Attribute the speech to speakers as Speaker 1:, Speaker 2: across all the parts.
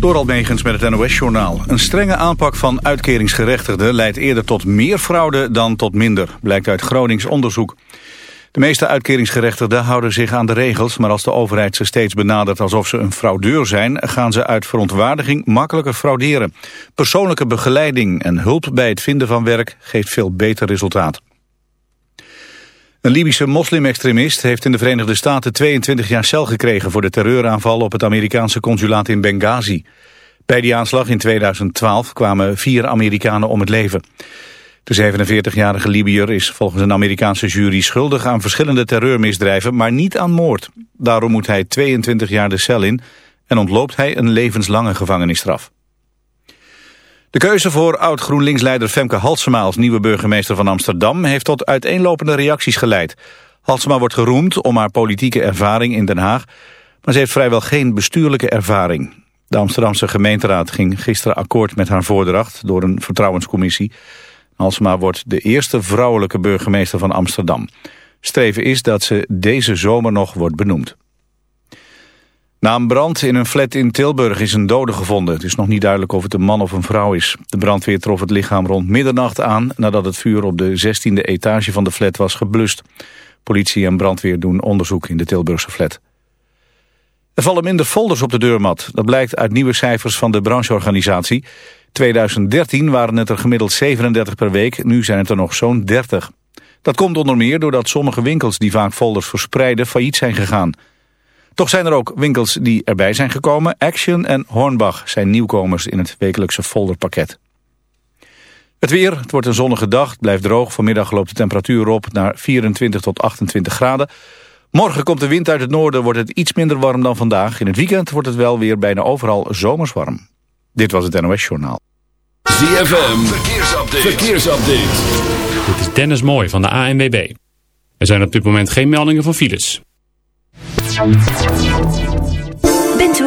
Speaker 1: Door Megens met het NOS-journaal. Een strenge aanpak van uitkeringsgerechtigden leidt eerder tot meer fraude dan tot minder, blijkt uit Gronings onderzoek. De meeste uitkeringsgerechtigden houden zich aan de regels, maar als de overheid ze steeds benadert alsof ze een fraudeur zijn, gaan ze uit verontwaardiging makkelijker frauderen. Persoonlijke begeleiding en hulp bij het vinden van werk geeft veel beter resultaat. Een Libische moslimextremist heeft in de Verenigde Staten 22 jaar cel gekregen voor de terreuraanval op het Amerikaanse consulaat in Benghazi. Bij die aanslag in 2012 kwamen vier Amerikanen om het leven. De 47-jarige Libiër is volgens een Amerikaanse jury schuldig aan verschillende terreurmisdrijven, maar niet aan moord. Daarom moet hij 22 jaar de cel in en ontloopt hij een levenslange gevangenisstraf. De keuze voor oud-GroenLinks-leider Femke Halsema als nieuwe burgemeester van Amsterdam heeft tot uiteenlopende reacties geleid. Halsema wordt geroemd om haar politieke ervaring in Den Haag, maar ze heeft vrijwel geen bestuurlijke ervaring. De Amsterdamse gemeenteraad ging gisteren akkoord met haar voordracht door een vertrouwenscommissie. Halsema wordt de eerste vrouwelijke burgemeester van Amsterdam. Streven is dat ze deze zomer nog wordt benoemd. Na een brand in een flat in Tilburg is een dode gevonden. Het is nog niet duidelijk of het een man of een vrouw is. De brandweer trof het lichaam rond middernacht aan... nadat het vuur op de 16e etage van de flat was geblust. Politie en brandweer doen onderzoek in de Tilburgse flat. Er vallen minder folders op de deurmat. Dat blijkt uit nieuwe cijfers van de brancheorganisatie. 2013 waren het er gemiddeld 37 per week. Nu zijn het er nog zo'n 30. Dat komt onder meer doordat sommige winkels die vaak folders verspreiden... failliet zijn gegaan... Toch zijn er ook winkels die erbij zijn gekomen. Action en Hornbach zijn nieuwkomers in het wekelijkse folderpakket. Het weer, het wordt een zonnige dag, het blijft droog. Vanmiddag loopt de temperatuur op naar 24 tot 28 graden. Morgen komt de wind uit het noorden, wordt het iets minder warm dan vandaag. In het weekend wordt het wel weer bijna overal zomers warm. Dit was het NOS Journaal.
Speaker 2: ZFM, verkeersupdate. verkeersupdate.
Speaker 3: Dit is Dennis Mooi van de ANWB. Er zijn op dit moment geen meldingen van files.
Speaker 4: すいません。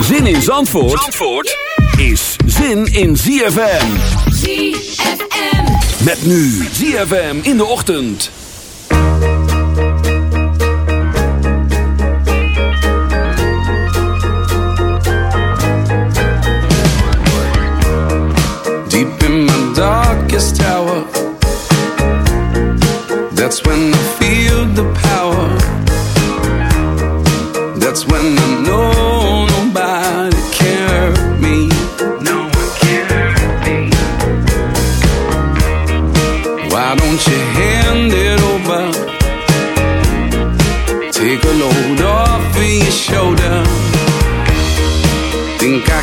Speaker 2: Zin in Zandvoort, Zandvoort is zin in ZFM. ZFM. Met nu ZFM in de ochtend.
Speaker 5: Deep in my darkest tower That's when I feel the power That's when I know don't you hand it over Take a load off of your shoulder. Think I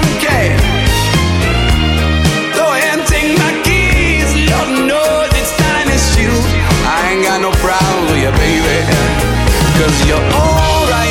Speaker 5: Cause you're alright,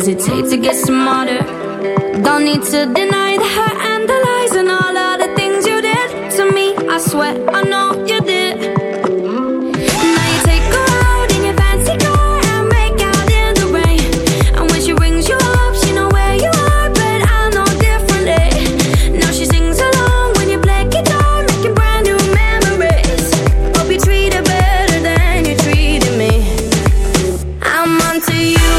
Speaker 6: does it to get smarter? Don't need to deny the hurt and the lies and all of the things you did to me. I swear I know you did. Now you take out in your fancy car and make out in the rain. And when she rings you up, she know where you are, but I know differently. Now she sings along when you play guitar, making brand new memories. Hope you treat her better than you treated me. I'm onto you,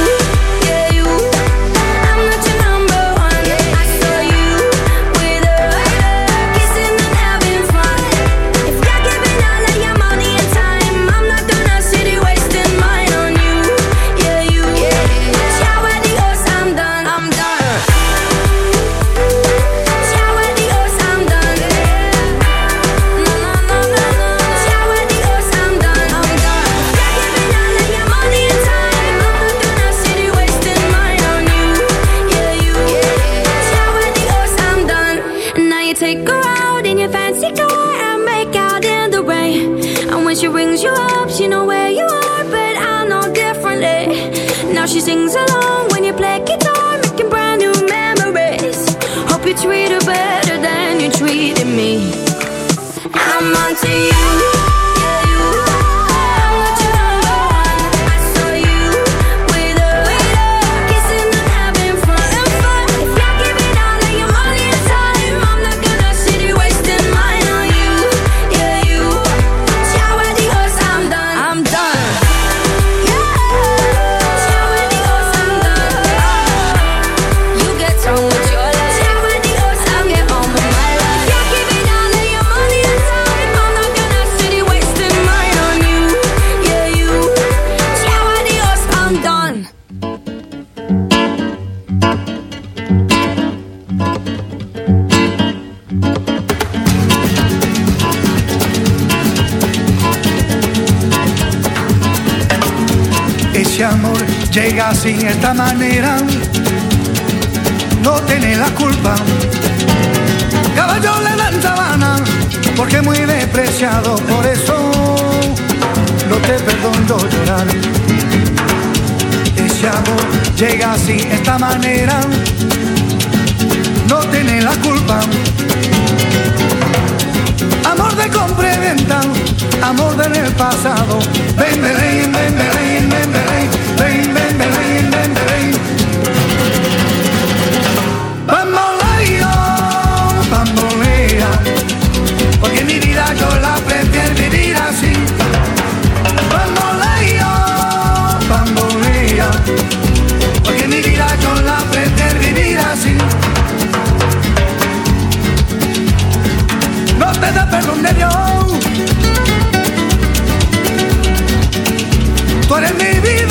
Speaker 7: por eso no te perdono llorar. Ese amor llega sin esta manera, no tiene la culpa. Amor de compra amor del pasado. Ven, ven, ven, ven, ven, ven, yo la prefiero vivir así. Bamboleo, bambolea, porque mi vida yo la prefiero vivir así. No te da perdón de Dios. Tú eres mi vida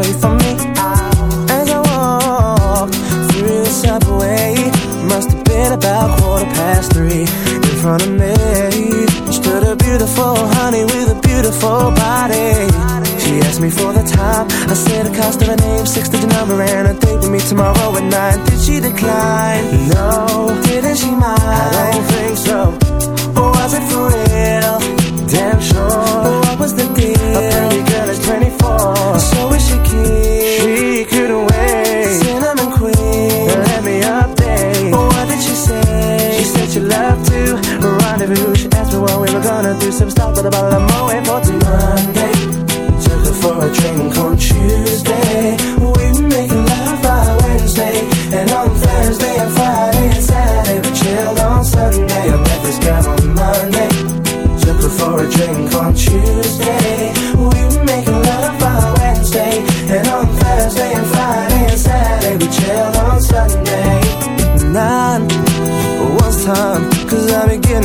Speaker 8: away from me. As I walked through the subway, must have been about quarter past three. In front of me stood a beautiful honey with a beautiful body. She asked me for the time. I said the cost of her name, six digit number, and a date with me tomorrow at nine. Did she decline? No. Didn't she mind? I don't think so. Or was it for real? Damn sure. What was the deal? She cute? She couldn't wait. Cinnamon queen. Let me update. What did she say? She said she loved to rendezvous. She asked me what we were gonna do. So we stopped at a bottle of for till Monday. Took her for a drink on Tuesday.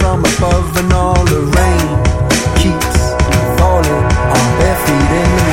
Speaker 9: from above and all the rain keeps falling on bare feet in the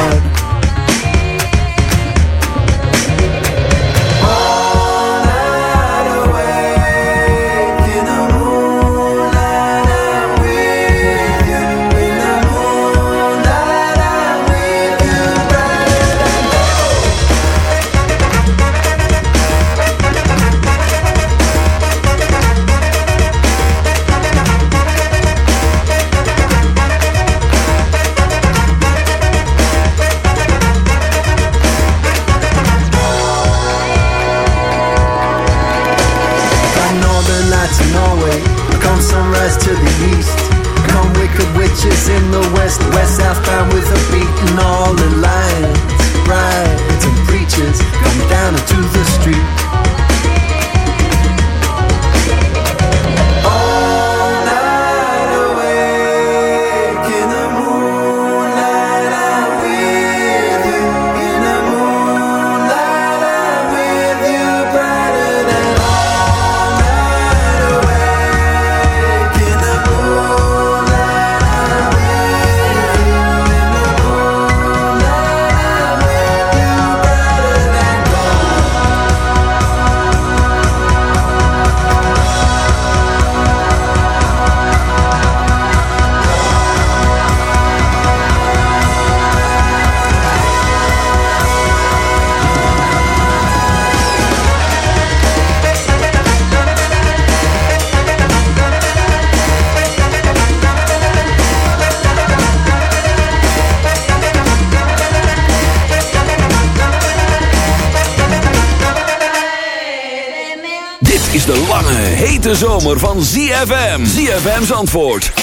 Speaker 2: Is de lange, hete zomer van ZFM. ZFM's antwoord. 106.9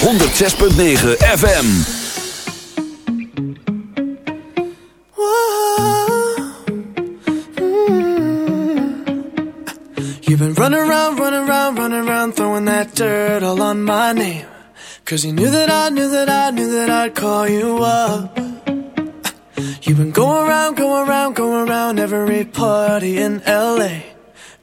Speaker 2: FM. You.
Speaker 10: You've been running around, running around, running around, throwing that dirt all on my name. Cause you knew that I, knew that I, knew that I'd call you up. You've been going around, going around, going around every party in L.A.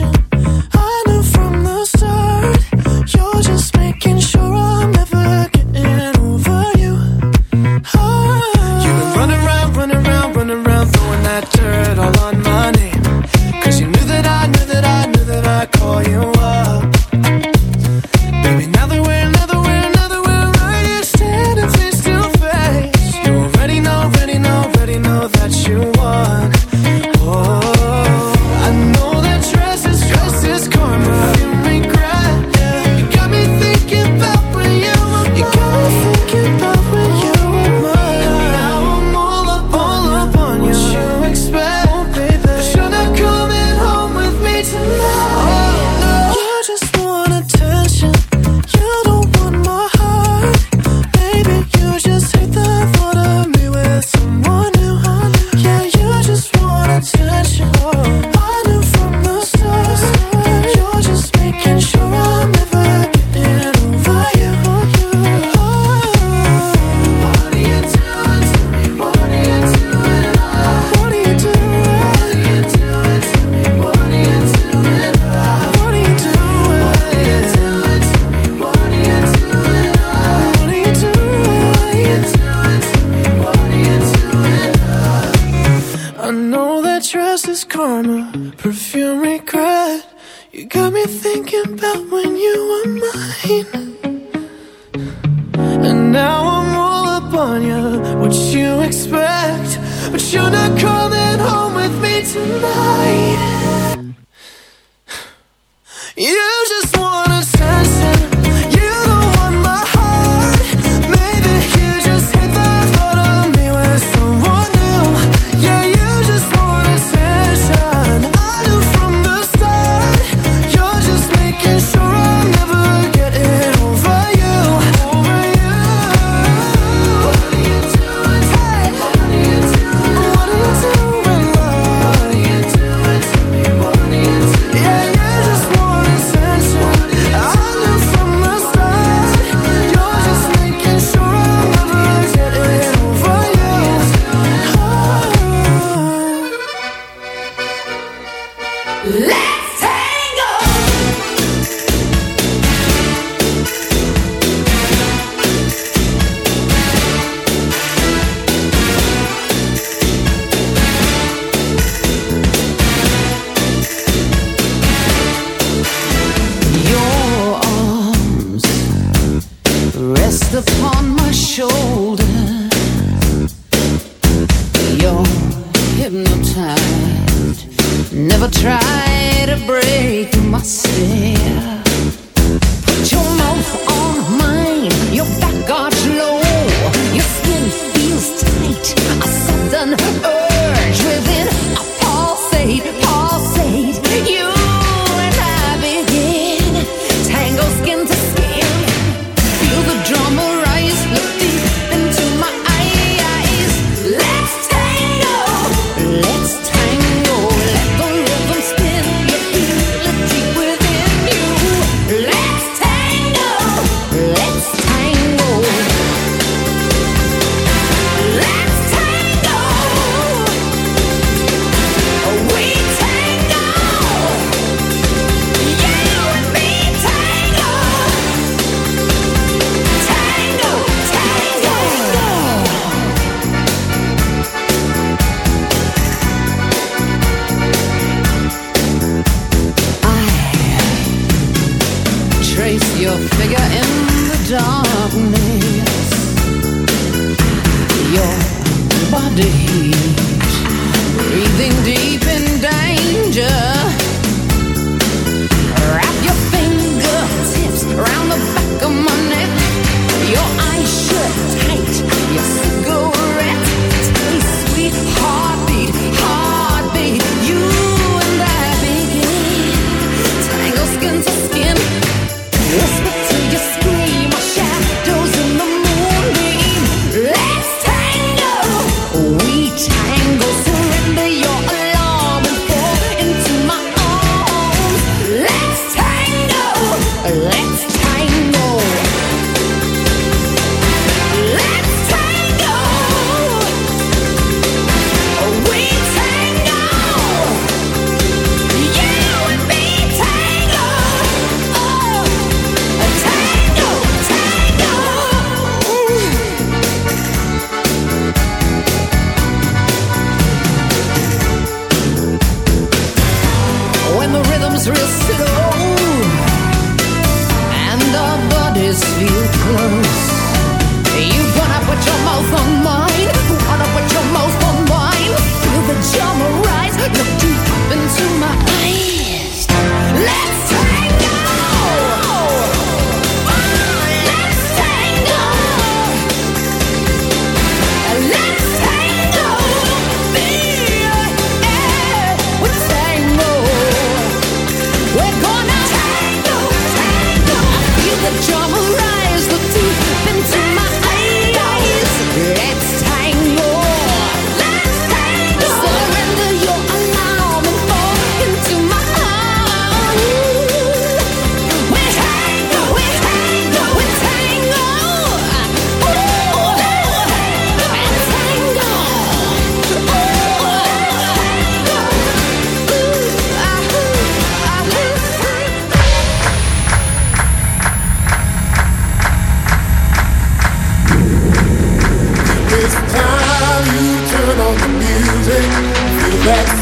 Speaker 10: attention
Speaker 11: music, feel that